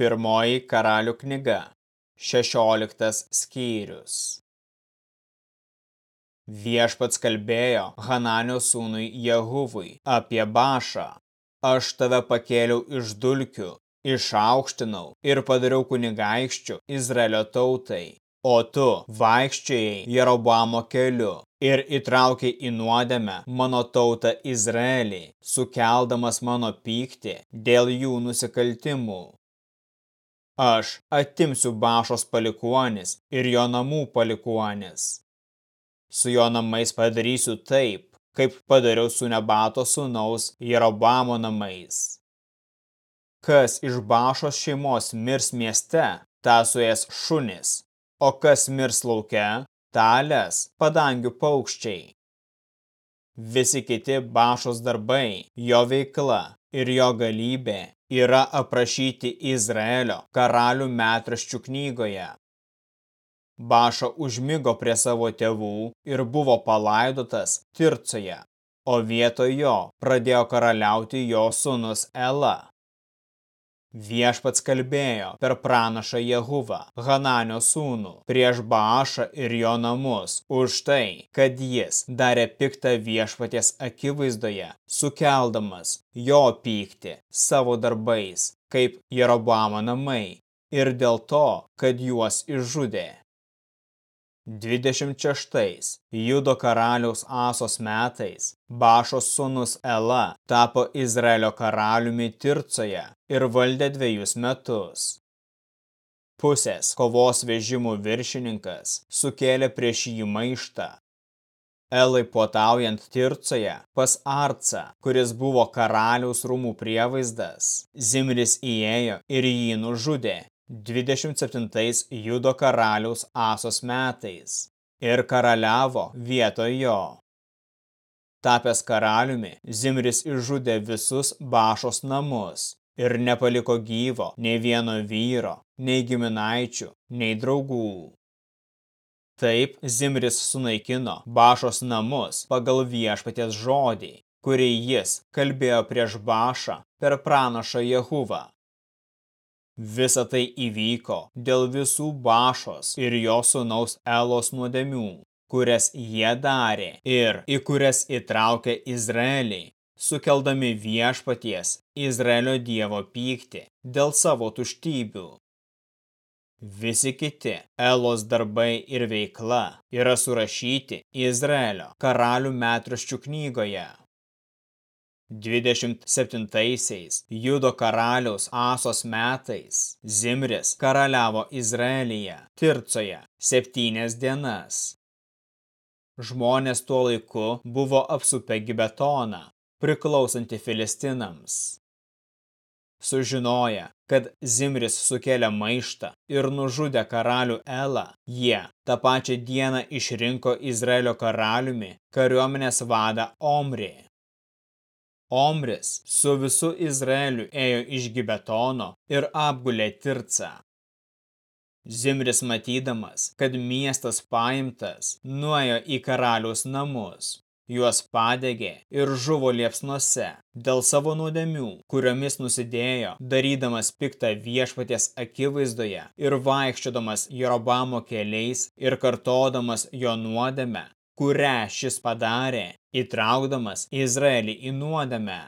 Pirmoji karalių knyga, 16 skyrius. Viešpats kalbėjo Hananio sūnui Jehuvui apie Bašą. Aš tave pakėliau iš dulkių, išaukštinau ir padariau kunigaikščių Izraelio tautai. O tu vaikščiojai Jerobamo keliu ir įtraukiai į nuodėmę mano tautą Izraelį, sukeldamas mano pyktį dėl jų nusikaltimų. Aš atimsiu Bašos palikuonis ir jo namų palikuonis. Su jo namais padarysiu taip, kaip padariau su Nebato sūnaus Jerobamo namais. Kas iš Bašos šeimos mirs mieste, tą suės šunis, o kas mirs lauke, talės padangių paukščiai. Visi kiti Bašos darbai, jo veikla ir jo galybė yra aprašyti Izraelio karalių metraščių knygoje. Baša užmigo prie savo tėvų ir buvo palaidotas Tircoje, o vietoj jo pradėjo karaliauti jo sūnus Ela. Viešpats kalbėjo per pranašą Jehuvą, Hananio sūnų, prieš Baašą ir jo namus, už tai, kad jis darė piktą viešpaties akivaizdoje, sukeldamas jo pykti savo darbais, kaip Jerobamo namai, ir dėl to, kad juos išžudė. 26. Judo karaliaus Asos metais Bašos sūnus Ela tapo Izraelio karaliumi Tircoje ir valdė dviejus metus. Pusės kovos vežimų viršininkas sukėlė prieš jį maištą. Elai puotaujant Tircoje pas Arca, kuris buvo karaliaus rūmų prievaizdas, Zimris įėjo ir jį nužudė 27 Judo karaliaus Asos metais ir karaliavo vietoj jo. Tapęs karaliumi, Zimris išžudė visus Bašos namus ir nepaliko gyvo nei vieno vyro, nei giminaičių, nei draugų. Taip Zimris sunaikino Bašos namus pagal viešpaties žodį, kurį jis kalbėjo prieš Bašą per pranašą Jehuvą. Visa tai įvyko dėl visų Bašos ir jo sūnaus Elos nuodėmių, kurias jie darė ir į kurias įtraukė Izraelį, sukeldami viešpaties Izraelio dievo pyktį dėl savo tuštybių. Visi kiti Elos darbai ir veikla yra surašyti Izraelio karalių metraščių knygoje. 27 Judo karaliaus Asos metais Zimris karaliavo Izraelyje, Tircoje, septynias dienas. Žmonės tuo laiku buvo apsupę Gibetoną, priklausantį Filistinams. Sužinoja, kad Zimris sukėlė maištą ir nužudė karalių Elą, jie tą pačią dieną išrinko Izraelio karaliumi kariuomenės vadą Omrį. Omris su visu Izraeliu ėjo iš Gibetono ir apgulė Tircą. Zimris matydamas, kad miestas paimtas, nuėjo į karaliaus namus, juos padegė ir žuvo liepsnuose dėl savo nuodėmių, kuriomis nusidėjo, darydamas piktą viešpaties akivaizdoje ir vaikščiodamas Jerobamo keliais ir kartodamas jo nuodėmę, kurią šis padarė, įtraukdamas Izraelį į nuodėmę.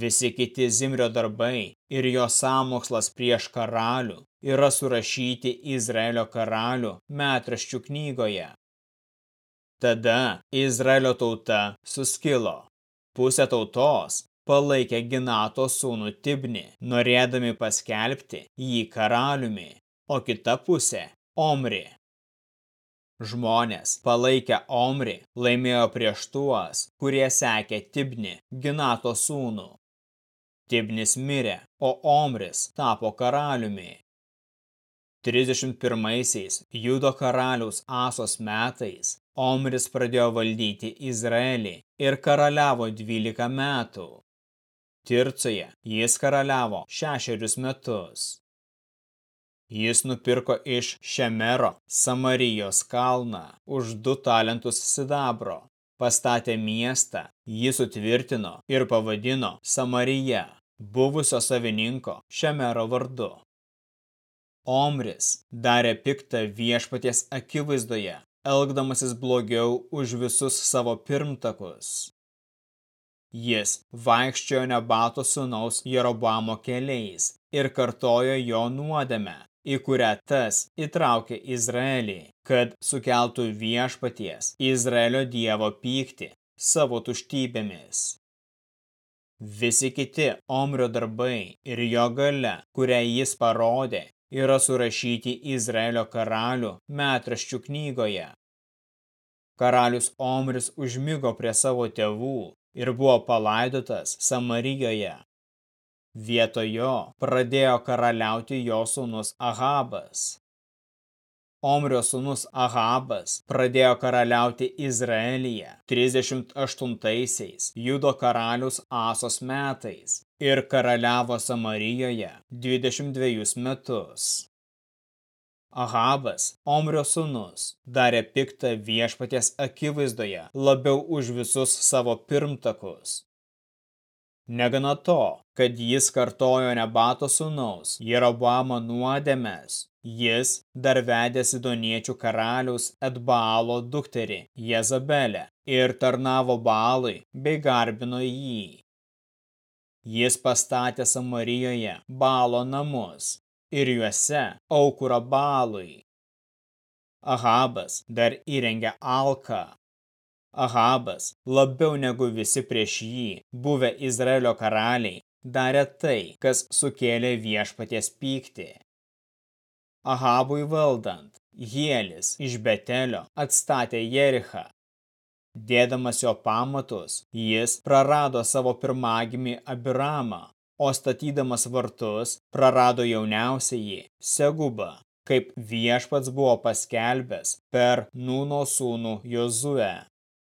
Visi kiti Zimrio darbai ir jo samokslas prieš karalių yra surašyti Izraelio karalių metraščių knygoje. Tada Izraelio tauta suskilo. Pusė tautos palaikė Ginato sūnų Tibnį, norėdami paskelbti jį karaliumi, o kita pusė Omri Žmonės, palaikę Omri, laimėjo prieš tuos, kurie sekė Tibni, Ginato sūnų. Tibnis mirė, o Omris tapo karaliumi. 31-aisiais Judo karaliaus Asos metais Omris pradėjo valdyti Izraelį ir karaliavo 12 metų. Tircoje jis karaliavo šešerius metus. Jis nupirko iš Šemero Samarijos kalną už du talentus sidabro, pastatė miestą, jį sutvirtino ir pavadino Samarija, buvusio savininko Šemero vardu. Omris darė piktą viešpaties akivaizdoje, elgdamasis blogiau už visus savo pirmtakus. Jis vaikščiojo nebato sūnaus Jerobamo keliais ir kartojo jo nuodėmę, į kurią tas įtraukė Izraelį, kad sukeltų viešpaties Izraelio dievo pyktį savo tuštybėmis. Visi kiti Omrio darbai ir jo gale, kurią jis parodė, yra surašyti Izraelio karalių metraščių knygoje. Karalius Omris užmigo prie savo tėvų ir buvo palaidotas Samarijoje. Vietojo pradėjo karaliauti jo sūnus Ahabas. Omrio sūnus Ahabas pradėjo karaliauti Izraelyje 38-aisiais Judo karalius Asos metais ir karaliavo Samarijoje 22 metus. Ahabas, Omrio sūnus, darė piktą viešpaties akivaizdoje labiau už visus savo pirmtakus. Negana to, kad jis kartojo nebato sūnaus Jerobamo nuodėmes, Jis dar vedė sidoniečių karaliaus Edbaalo dukterį Jezabelę ir tarnavo Baalui bei garbino jį. Jis pastatė Samarijoje Baalo namus ir juose aukurą Baalui. Ahabas dar įrengė Alką. Ahabas, labiau negu visi prieš jį, buvę Izraelio karaliai, darė tai, kas sukėlė viešpaties pyktį. Ahabui valdant, Hielis iš Betelio atstatė Jerichą. Dėdamas jo pamatus, jis prarado savo pirmagimį Abiramą, o statydamas vartus prarado jauniausiąjį Segubą, kaip viešpats buvo paskelbęs per Nūno sūnų Jozuę.